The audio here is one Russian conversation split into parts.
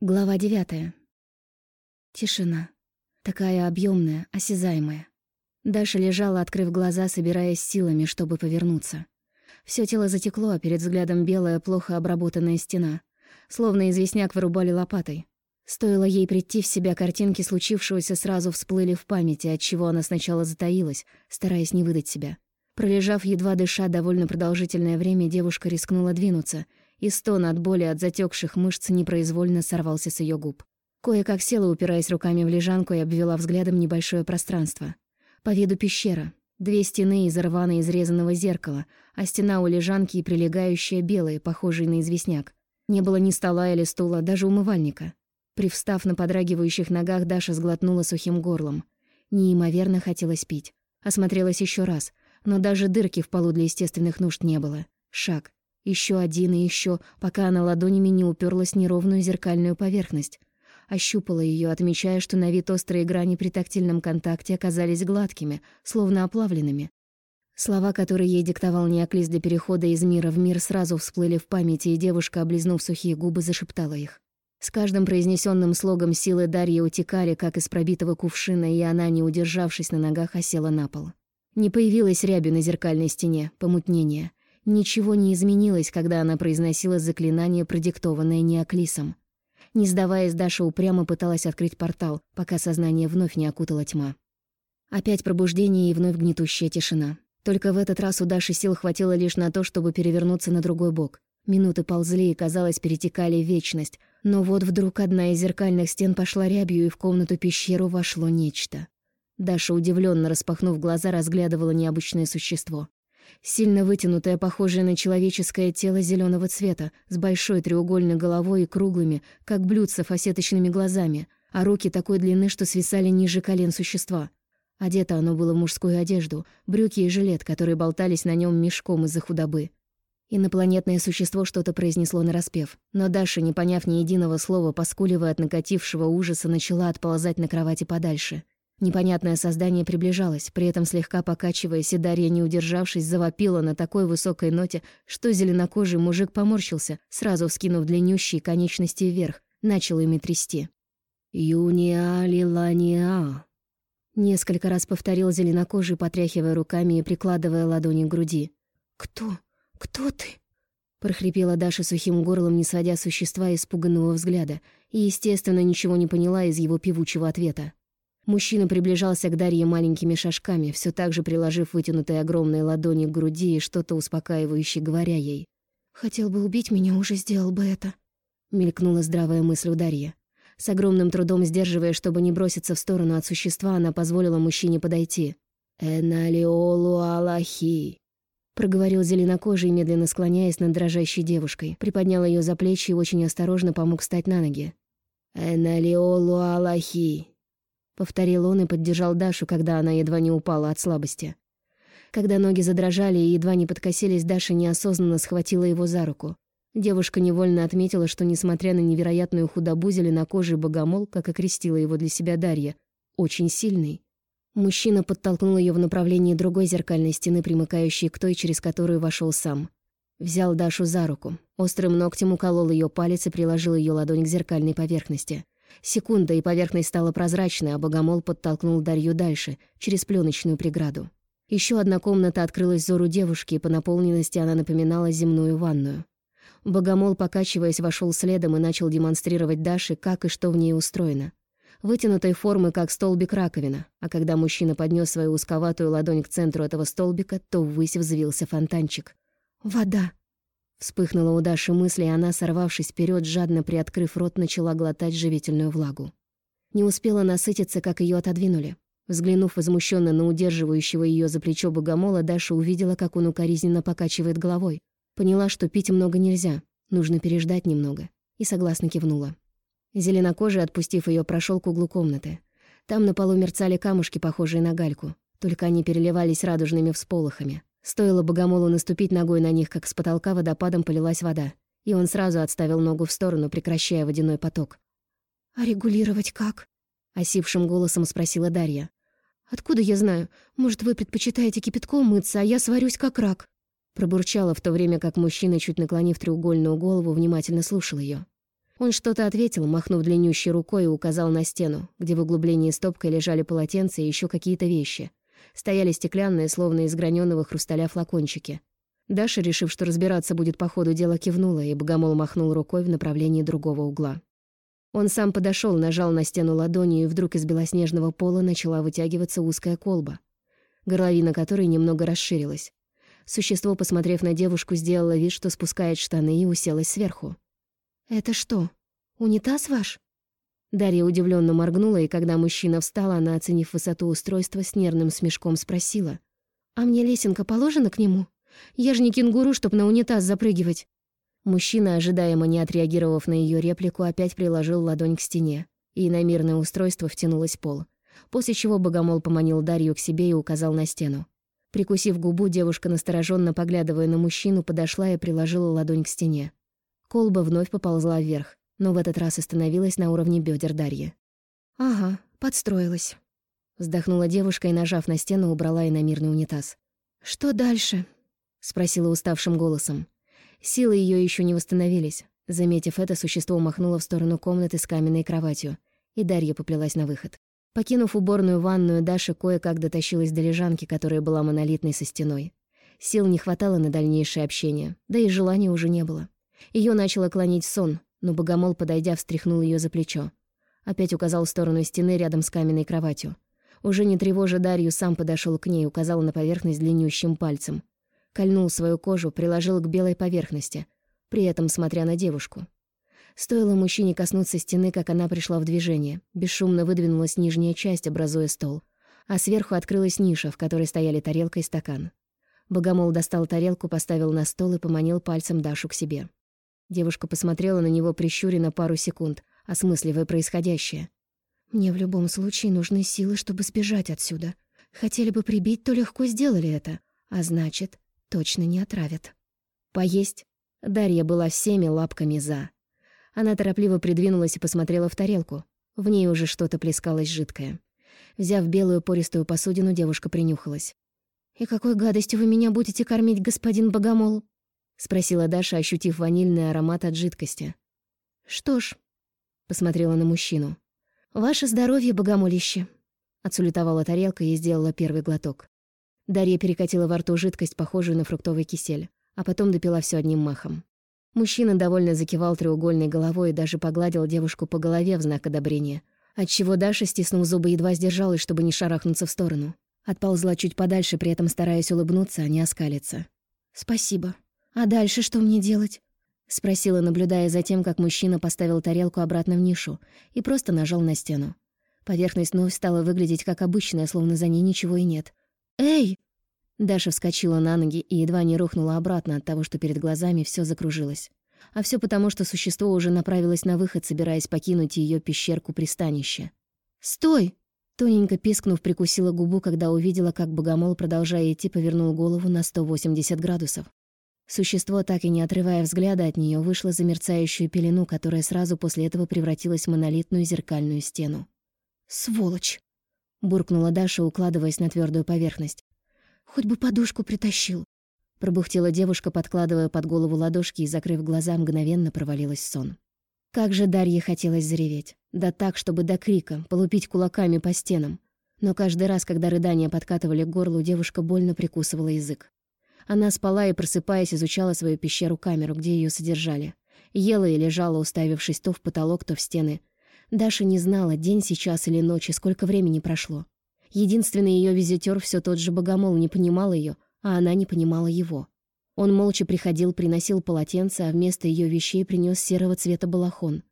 Глава девятая. Тишина. Такая объемная, осязаемая. Даша лежала, открыв глаза, собираясь силами, чтобы повернуться. Все тело затекло, а перед взглядом белая, плохо обработанная стена. Словно известняк вырубали лопатой. Стоило ей прийти в себя, картинки случившегося сразу всплыли в памяти, от чего она сначала затаилась, стараясь не выдать себя. Пролежав, едва дыша, довольно продолжительное время, девушка рискнула двинуться — и стон от боли от затекших мышц непроизвольно сорвался с ее губ. Кое-как села, упираясь руками в лежанку и обвела взглядом небольшое пространство. По виду пещера. Две стены из рвано изрезанного зеркала, а стена у лежанки и прилегающая белая, похожая на известняк. Не было ни стола или стула, даже умывальника. Привстав на подрагивающих ногах, Даша сглотнула сухим горлом. Неимоверно хотелось пить. Осмотрелась еще раз, но даже дырки в полу для естественных нужд не было. Шаг. Еще один и еще, пока она ладонями не уперлась неровную зеркальную поверхность. Ощупала ее, отмечая, что на вид острые грани при тактильном контакте оказались гладкими, словно оплавленными. Слова, которые ей диктовал Неоклис для перехода из мира в мир, сразу всплыли в памяти, и девушка, облизнув сухие губы, зашептала их. С каждым произнесенным слогом силы Дарьи утекали, как из пробитого кувшина, и она, не удержавшись на ногах, осела на пол. Не появилась рябью на зеркальной стене, помутнение. Ничего не изменилось, когда она произносила заклинание, продиктованное Неоклисом. Не сдаваясь, Даша упрямо пыталась открыть портал, пока сознание вновь не окутала тьма. Опять пробуждение и вновь гнетущая тишина. Только в этот раз у Даши сил хватило лишь на то, чтобы перевернуться на другой бок. Минуты ползли и, казалось, перетекали в вечность. Но вот вдруг одна из зеркальных стен пошла рябью, и в комнату-пещеру вошло нечто. Даша, удивленно распахнув глаза, разглядывала необычное существо. Сильно вытянутое, похожее на человеческое тело зеленого цвета, с большой треугольной головой и круглыми, как блюдца, фасеточными глазами, а руки такой длины, что свисали ниже колен существа. Одето оно было в мужскую одежду, брюки и жилет, которые болтались на нем мешком из-за худобы. Инопланетное существо что-то произнесло нараспев, но Даша, не поняв ни единого слова, поскуливая от накатившего ужаса, начала отползать на кровати подальше — Непонятное создание приближалось, при этом слегка покачиваясь, и Дарья, не удержавшись, завопила на такой высокой ноте, что зеленокожий мужик поморщился, сразу вскинув длиннющие конечности вверх, начал ими трясти. «Юниа лиланиа», Несколько раз повторил зеленокожий, потряхивая руками и прикладывая ладони к груди. «Кто? Кто ты?» прохрипела Даша сухим горлом, не сводя существа испуганного взгляда, и, естественно, ничего не поняла из его певучего ответа. Мужчина приближался к Дарье маленькими шажками, все так же приложив вытянутые огромные ладони к груди и что-то успокаивающе говоря ей. «Хотел бы убить меня, уже сделал бы это», — мелькнула здравая мысль у Дарьи. С огромным трудом сдерживая, чтобы не броситься в сторону от существа, она позволила мужчине подойти. «Эналиолу Аллахи», — проговорил зеленокожий, медленно склоняясь над дрожащей девушкой, приподнял ее за плечи и очень осторожно помог встать на ноги. «Эналиолу Аллахи», повторил он и поддержал Дашу, когда она едва не упала от слабости. Когда ноги задрожали и едва не подкосились, Даша неосознанно схватила его за руку. Девушка невольно отметила, что, несмотря на невероятную худобу, зеленокожий богомол, как окрестила его для себя Дарья, очень сильный. Мужчина подтолкнул ее в направлении другой зеркальной стены, примыкающей к той, через которую вошел сам. Взял Дашу за руку, острым ногтем уколол ее палец и приложил ее ладонь к зеркальной поверхности — Секунда, и поверхность стала прозрачной, а богомол подтолкнул Дарью дальше, через пленочную преграду. Еще одна комната открылась взору девушки, и по наполненности она напоминала земную ванную. Богомол, покачиваясь, вошел следом и начал демонстрировать Даше, как и что в ней устроено. Вытянутой формы, как столбик раковина, а когда мужчина поднес свою узковатую ладонь к центру этого столбика, то ввысь взвился фонтанчик. «Вода!» Вспыхнула у Даши мысль, и она, сорвавшись вперед, жадно приоткрыв рот, начала глотать живительную влагу. Не успела насытиться, как ее отодвинули. Взглянув возмущенно на удерживающего ее за плечо богомола, Даша увидела, как он укоризненно покачивает головой. Поняла, что пить много нельзя, нужно переждать немного, и согласно кивнула. Зеленокожий, отпустив ее, прошел к углу комнаты. Там на полу мерцали камушки, похожие на гальку, только они переливались радужными всполохами. Стоило богомолу наступить ногой на них, как с потолка водопадом полилась вода, и он сразу отставил ногу в сторону, прекращая водяной поток. «А регулировать как?» — осипшим голосом спросила Дарья. «Откуда я знаю? Может, вы предпочитаете кипятком мыться, а я сварюсь как рак?» Пробурчала в то время, как мужчина, чуть наклонив треугольную голову, внимательно слушал ее. Он что-то ответил, махнув длиннющей рукой и указал на стену, где в углублении стопкой лежали полотенца и еще какие-то вещи. Стояли стеклянные, словно из граненого хрусталя флакончики. Даша, решив, что разбираться будет по ходу дела, кивнула, и богомол махнул рукой в направлении другого угла. Он сам подошел, нажал на стену ладонью, и вдруг из белоснежного пола начала вытягиваться узкая колба, горловина которой немного расширилась. Существо, посмотрев на девушку, сделало вид, что спускает штаны и уселось сверху. «Это что, унитаз ваш?» Дарья удивленно моргнула, и когда мужчина встал, она, оценив высоту устройства, с нервным смешком спросила. «А мне лесенка положена к нему? Я же не кенгуру, чтоб на унитаз запрыгивать». Мужчина, ожидаемо не отреагировав на ее реплику, опять приложил ладонь к стене, и на мирное устройство втянулось пол. После чего богомол поманил Дарью к себе и указал на стену. Прикусив губу, девушка, настороженно поглядывая на мужчину, подошла и приложила ладонь к стене. Колба вновь поползла вверх, но в этот раз остановилась на уровне бедер Дарьи. «Ага, подстроилась», — вздохнула девушка и, нажав на стену, убрала иномирный унитаз. «Что дальше?» — спросила уставшим голосом. Силы ее еще не восстановились. Заметив это, существо махнуло в сторону комнаты с каменной кроватью, и Дарья поплелась на выход. Покинув уборную ванную, Даша кое-как дотащилась до лежанки, которая была монолитной со стеной. Сил не хватало на дальнейшее общение, да и желания уже не было. Ее начало клонить сон, но богомол, подойдя, встряхнул ее за плечо. Опять указал в сторону стены рядом с каменной кроватью. Уже не тревожа Дарью, сам подошел к ней, указал на поверхность длиннющим пальцем кольнул свою кожу, приложил к белой поверхности, при этом смотря на девушку. Стоило мужчине коснуться стены, как она пришла в движение. Бесшумно выдвинулась нижняя часть, образуя стол. А сверху открылась ниша, в которой стояли тарелка и стакан. Богомол достал тарелку, поставил на стол и поманил пальцем Дашу к себе. Девушка посмотрела на него прищуренно пару секунд, осмысливая происходящее. «Мне в любом случае нужны силы, чтобы сбежать отсюда. Хотели бы прибить, то легко сделали это. А значит, Точно не отравят. Поесть? Дарья была всеми лапками «за». Она торопливо придвинулась и посмотрела в тарелку. В ней уже что-то плескалось жидкое. Взяв белую пористую посудину, девушка принюхалась. «И какой гадостью вы меня будете кормить, господин Богомол?» — спросила Даша, ощутив ванильный аромат от жидкости. «Что ж», — посмотрела на мужчину. «Ваше здоровье, богомолище!» Отсулетовала тарелка и сделала первый глоток. Дарья перекатила во рту жидкость, похожую на фруктовый кисель, а потом допила все одним махом. Мужчина довольно закивал треугольной головой и даже погладил девушку по голове в знак одобрения, отчего Даша, стиснув зубы, едва сдержалась, чтобы не шарахнуться в сторону. Отползла чуть подальше, при этом стараясь улыбнуться, а не оскалиться. «Спасибо. А дальше что мне делать?» — спросила, наблюдая за тем, как мужчина поставил тарелку обратно в нишу и просто нажал на стену. Поверхность вновь стала выглядеть как обычная, словно за ней ничего и нет. «Эй!» Даша вскочила на ноги и едва не рухнула обратно от того, что перед глазами все закружилось. А все потому, что существо уже направилось на выход, собираясь покинуть ее пещерку-пристанище. «Стой!» Тоненько пискнув, прикусила губу, когда увидела, как богомол, продолжая идти, повернул голову на 180 градусов. Существо, так и не отрывая взгляда от нее, вышло за мерцающую пелену, которая сразу после этого превратилась в монолитную зеркальную стену. «Сволочь!» — буркнула Даша, укладываясь на твердую поверхность. «Хоть бы подушку притащил!» Пробухтела девушка, подкладывая под голову ладошки и, закрыв глаза, мгновенно провалилась в сон. Как же Дарье хотелось зареветь. Да так, чтобы до крика, полупить кулаками по стенам. Но каждый раз, когда рыдания подкатывали к горлу, девушка больно прикусывала язык. Она спала и, просыпаясь, изучала свою пещеру-камеру, где ее содержали. Ела и лежала, уставившись то в потолок, то в стены, Даша не знала, день сейчас или ночь, и сколько времени прошло. Единственный ее визитер, все тот же богомол, не понимал ее, а она не понимала его. Он молча приходил, приносил полотенце, а вместо ее вещей принес серого цвета балахон.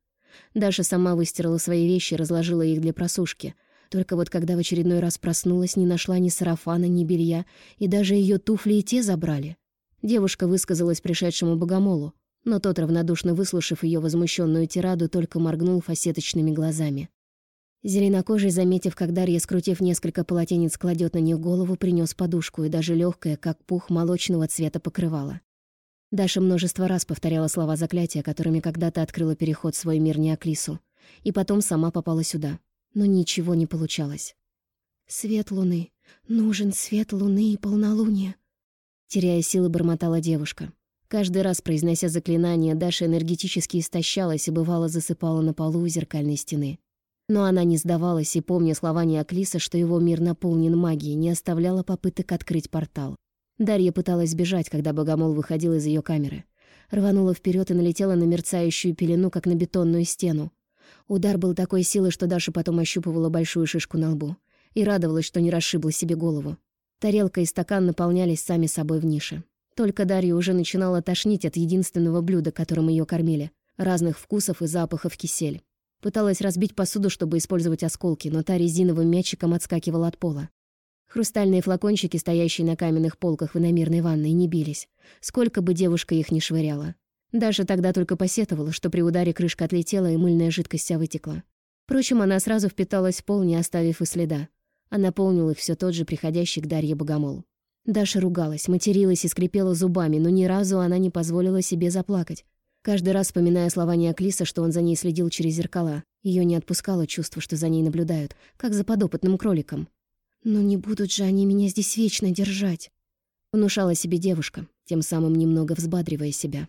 Даша сама выстирала свои вещи, разложила их для просушки. Только вот когда в очередной раз проснулась, не нашла ни сарафана, ни белья, и даже ее туфли и те забрали. Девушка высказалась пришедшему богомолу но тот, равнодушно выслушав ее возмущенную тираду, только моргнул фасеточными глазами. Зеленокожий, заметив, как Дарья, скрутив несколько полотенец, кладет на них голову, принес подушку и даже легкое, как пух молочного цвета покрывало. Даша множество раз повторяла слова заклятия, которыми когда-то открыла переход в свой мир Неоклису, и потом сама попала сюда. Но ничего не получалось. «Свет луны. Нужен свет луны и полнолуние», — теряя силы, бормотала девушка. Каждый раз, произнося заклинание, Даша энергетически истощалась и бывало засыпала на полу у зеркальной стены. Но она не сдавалась и, помня слова Неоклиса, что его мир наполнен магией, не оставляла попыток открыть портал. Дарья пыталась бежать, когда Богомол выходил из ее камеры. Рванула вперед и налетела на мерцающую пелену, как на бетонную стену. Удар был такой силы, что Даша потом ощупывала большую шишку на лбу. И радовалась, что не расшибла себе голову. Тарелка и стакан наполнялись сами собой в нише. Только Дарья уже начинала тошнить от единственного блюда, которым ее кормили. Разных вкусов и запахов кисель. Пыталась разбить посуду, чтобы использовать осколки, но та резиновым мячиком отскакивала от пола. Хрустальные флакончики, стоящие на каменных полках в иномерной ванной, не бились. Сколько бы девушка их ни швыряла. Даша тогда только посетовала, что при ударе крышка отлетела и мыльная жидкость вся вытекла. Впрочем, она сразу впиталась в пол, не оставив и следа. А наполнил их все тот же приходящий к Дарье богомол. Даша ругалась, материлась и скрипела зубами, но ни разу она не позволила себе заплакать. Каждый раз вспоминая слова Неоклиса, что он за ней следил через зеркала, ее не отпускало чувство, что за ней наблюдают, как за подопытным кроликом. «Ну не будут же они меня здесь вечно держать!» Внушала себе девушка, тем самым немного взбадривая себя.